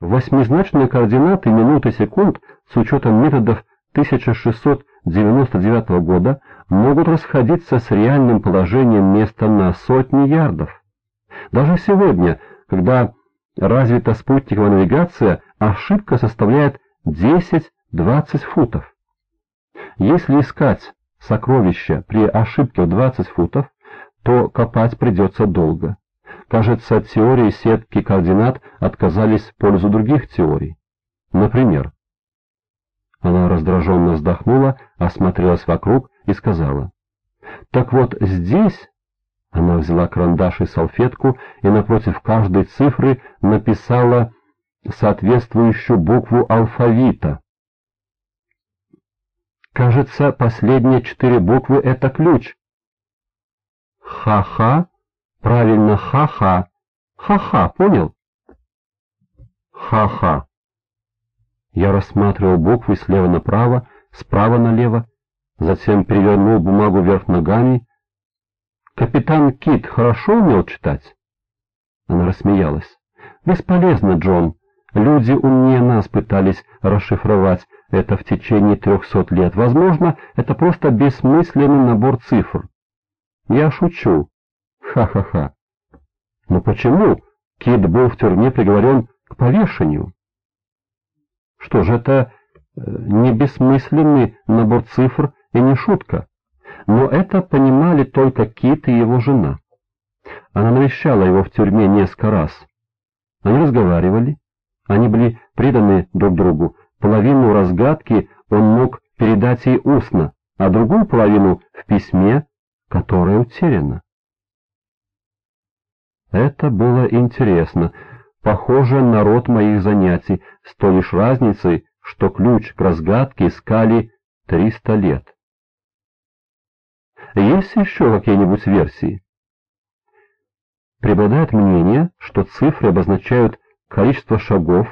Восьмизначные координаты минут и секунд с учетом методов 1699 года могут расходиться с реальным положением места на сотни ярдов. Даже сегодня, когда развита спутниковая навигация, ошибка составляет 10-20 футов. Если искать сокровища при ошибке в 20 футов, то копать придется долго. Кажется, теории сетки координат отказались в пользу других теорий. Например, она раздраженно вздохнула, осмотрелась вокруг и сказала, «Так вот здесь...» Она взяла карандаш и салфетку и напротив каждой цифры написала соответствующую букву алфавита. Кажется, последние четыре буквы — это ключ. Ха-ха Правильно, ха-ха. Ха-ха, понял? Ха-ха. Я рассматривал буквы слева направо, справа налево, затем перевернул бумагу вверх ногами. Капитан Кит хорошо умел читать? Она рассмеялась. Бесполезно, Джон. Люди умнее нас пытались расшифровать это в течение трехсот лет. Возможно, это просто бессмысленный набор цифр. Я шучу. Ха-ха-ха. Но почему Кит был в тюрьме приговорен к повешению? Что же это э, не бессмысленный набор цифр и не шутка? Но это понимали только Кит и его жена. Она навещала его в тюрьме несколько раз. Они разговаривали, они были преданы друг другу. Половину разгадки он мог передать ей устно, а другую половину в письме, которое утеряно. Это было интересно, похоже на род моих занятий, с той лишь разницей, что ключ к разгадке искали 300 лет. Есть еще какие-нибудь версии? Преобладает мнение, что цифры обозначают количество шагов,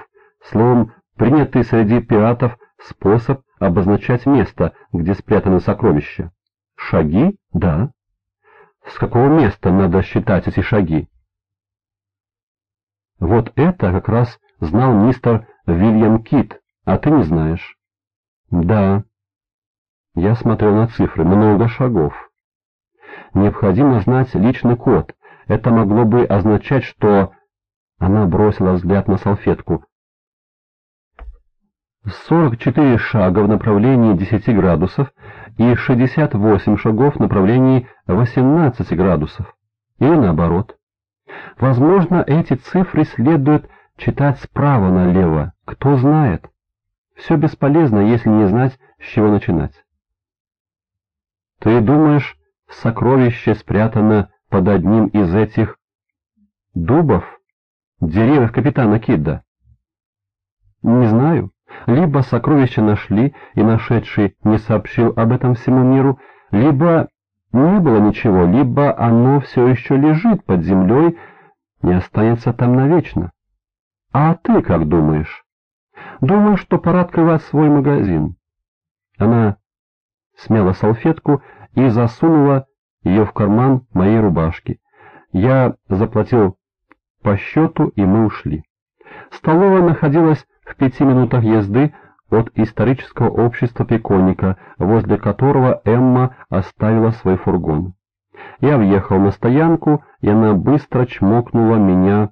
словом, принятый среди пиратов способ обозначать место, где спрятаны сокровища. Шаги? Да. С какого места надо считать эти шаги? Вот это как раз знал мистер Вильям Кит, а ты не знаешь. Да. Я смотрел на цифры. Много шагов. Необходимо знать личный код. Это могло бы означать, что... Она бросила взгляд на салфетку. 44 шага в направлении 10 градусов и 68 шагов в направлении 18 градусов. Или наоборот. Возможно, эти цифры следует читать справа налево, кто знает. Все бесполезно, если не знать, с чего начинать. Ты думаешь, сокровище спрятано под одним из этих дубов, деревьев капитана Кидда? Не знаю. Либо сокровище нашли, и нашедший не сообщил об этом всему миру, либо не было ничего, либо оно все еще лежит под землей и останется там навечно. А ты как думаешь? Думаю, что пора открывать свой магазин. Она смяла салфетку и засунула ее в карман моей рубашки. Я заплатил по счету, и мы ушли. Столовая находилась в пяти минутах езды от исторического общества Пеконника, возле которого Эмма оставила свой фургон. Я въехал на стоянку, и она быстро чмокнула меня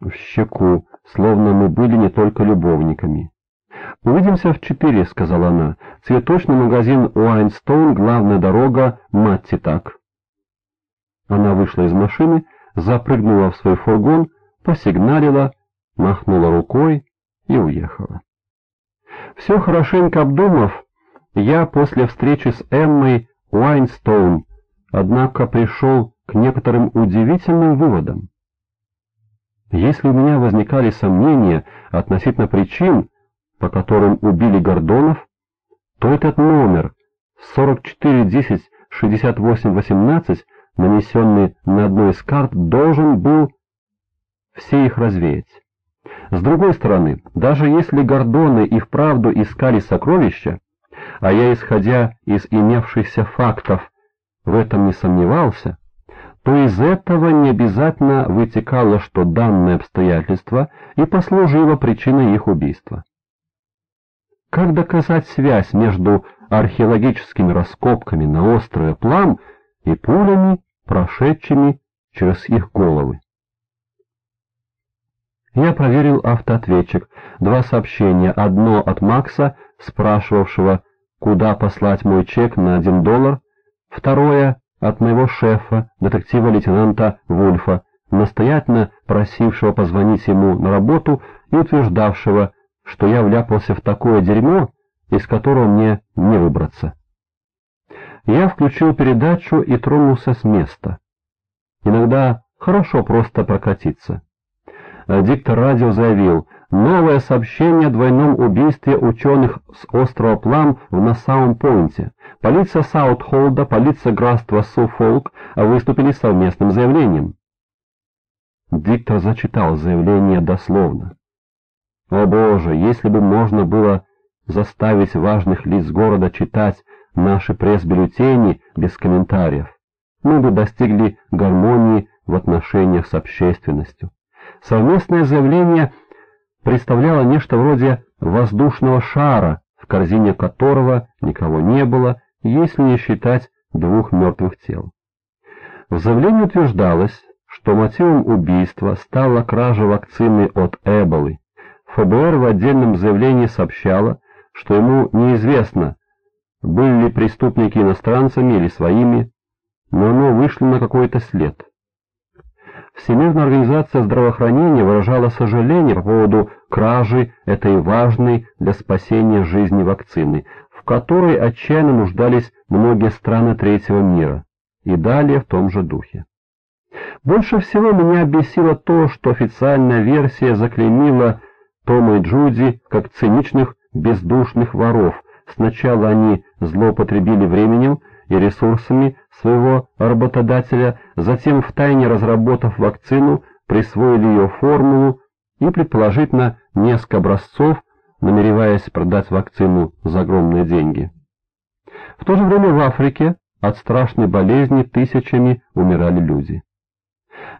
в щеку, словно мы были не только любовниками. «Увидимся в четыре», — сказала она. «Цветочный магазин Уайнстоун, главная дорога Маттитак». Она вышла из машины, запрыгнула в свой фургон, посигналила, махнула рукой и уехала. Все хорошенько обдумав, я после встречи с Эммой Уайнстоун, однако пришел к некоторым удивительным выводам. Если у меня возникали сомнения относительно причин, по которым убили Гордонов, то этот номер 44106818, нанесенный на одну из карт, должен был все их развеять. С другой стороны, даже если Гордоны и вправду искали сокровища, а я, исходя из имевшихся фактов, в этом не сомневался, то из этого не обязательно вытекало, что данное обстоятельство и послужило причиной их убийства. Как доказать связь между археологическими раскопками на острове Плам и пулями, прошедшими через их головы? Я проверил автоответчик. Два сообщения. Одно от Макса, спрашивавшего, куда послать мой чек на один доллар. Второе от моего шефа, детектива-лейтенанта Вульфа, настоятельно просившего позвонить ему на работу и утверждавшего, что я вляпался в такое дерьмо, из которого мне не выбраться. Я включил передачу и тронулся с места. Иногда хорошо просто прокатиться. Диктор радио заявил, новое сообщение о двойном убийстве ученых с острова Плам в Нассаун-Пойнте. Полиция Саутхолда, полиция графства Суфолк выступили совместным заявлением. Диктор зачитал заявление дословно. О боже, если бы можно было заставить важных лиц города читать наши пресс-бюллетени без комментариев, мы бы достигли гармонии в отношениях с общественностью. Совместное заявление представляло нечто вроде воздушного шара, в корзине которого никого не было, если не считать двух мертвых тел. В заявлении утверждалось, что мотивом убийства стала кража вакцины от Эболы. ФБР в отдельном заявлении сообщало, что ему неизвестно, были ли преступники иностранцами или своими, но оно вышло на какой-то след. Всемирная организация здравоохранения выражала сожаление по поводу кражи этой важной для спасения жизни вакцины, в которой отчаянно нуждались многие страны третьего мира, и далее в том же духе. Больше всего меня бесило то, что официальная версия заклеймила Тома и Джуди как циничных бездушных воров. Сначала они злоупотребили временем, и ресурсами своего работодателя, затем втайне разработав вакцину, присвоили ее формулу и, предположительно, несколько образцов, намереваясь продать вакцину за огромные деньги. В то же время в Африке от страшной болезни тысячами умирали люди.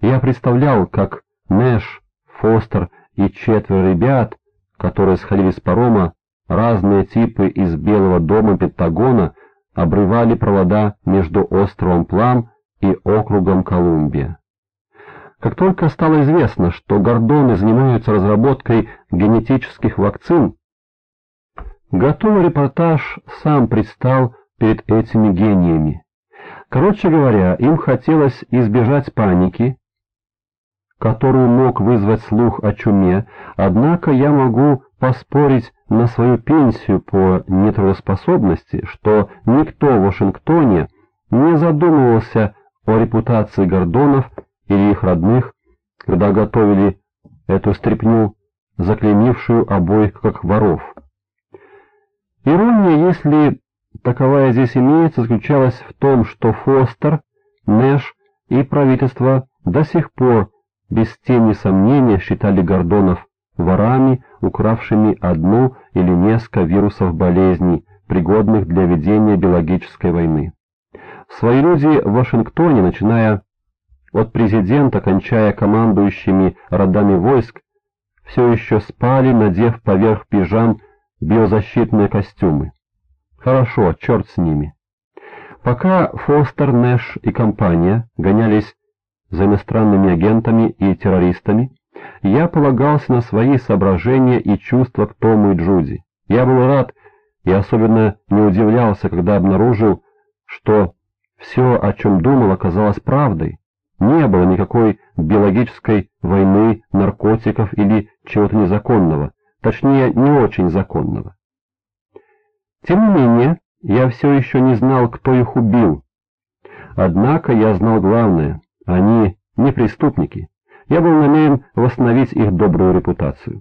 Я представлял, как Нэш, Фостер и четверо ребят, которые сходили с парома, разные типы из Белого дома Пентагона, обрывали провода между островом Плам и округом Колумбия. Как только стало известно, что Гордоны занимаются разработкой генетических вакцин, готовый репортаж сам предстал перед этими гениями. Короче говоря, им хотелось избежать паники, которую мог вызвать слух о чуме, однако я могу поспорить на свою пенсию по нетрудоспособности, что никто в Вашингтоне не задумывался о репутации Гордонов или их родных, когда готовили эту стряпню, заклеймившую обоих как воров. Ирония, если таковая здесь имеется, заключалась в том, что Фостер, Нэш и правительство до сих пор без тени сомнения считали Гордонов ворами, укравшими одну или несколько вирусов болезней, пригодных для ведения биологической войны. Свои люди в Вашингтоне, начиная от президента, кончая командующими родами войск, все еще спали, надев поверх пижам биозащитные костюмы. Хорошо, черт с ними. Пока Фостер, Нэш и компания гонялись за иностранными агентами и террористами, я полагался на свои соображения и чувства к Тому и Джуди. Я был рад и особенно не удивлялся, когда обнаружил, что все, о чем думал, оказалось правдой. Не было никакой биологической войны, наркотиков или чего-то незаконного, точнее, не очень законного. Тем не менее, я все еще не знал, кто их убил. Однако я знал главное — они не преступники. Я был намерен восстановить их добрую репутацию.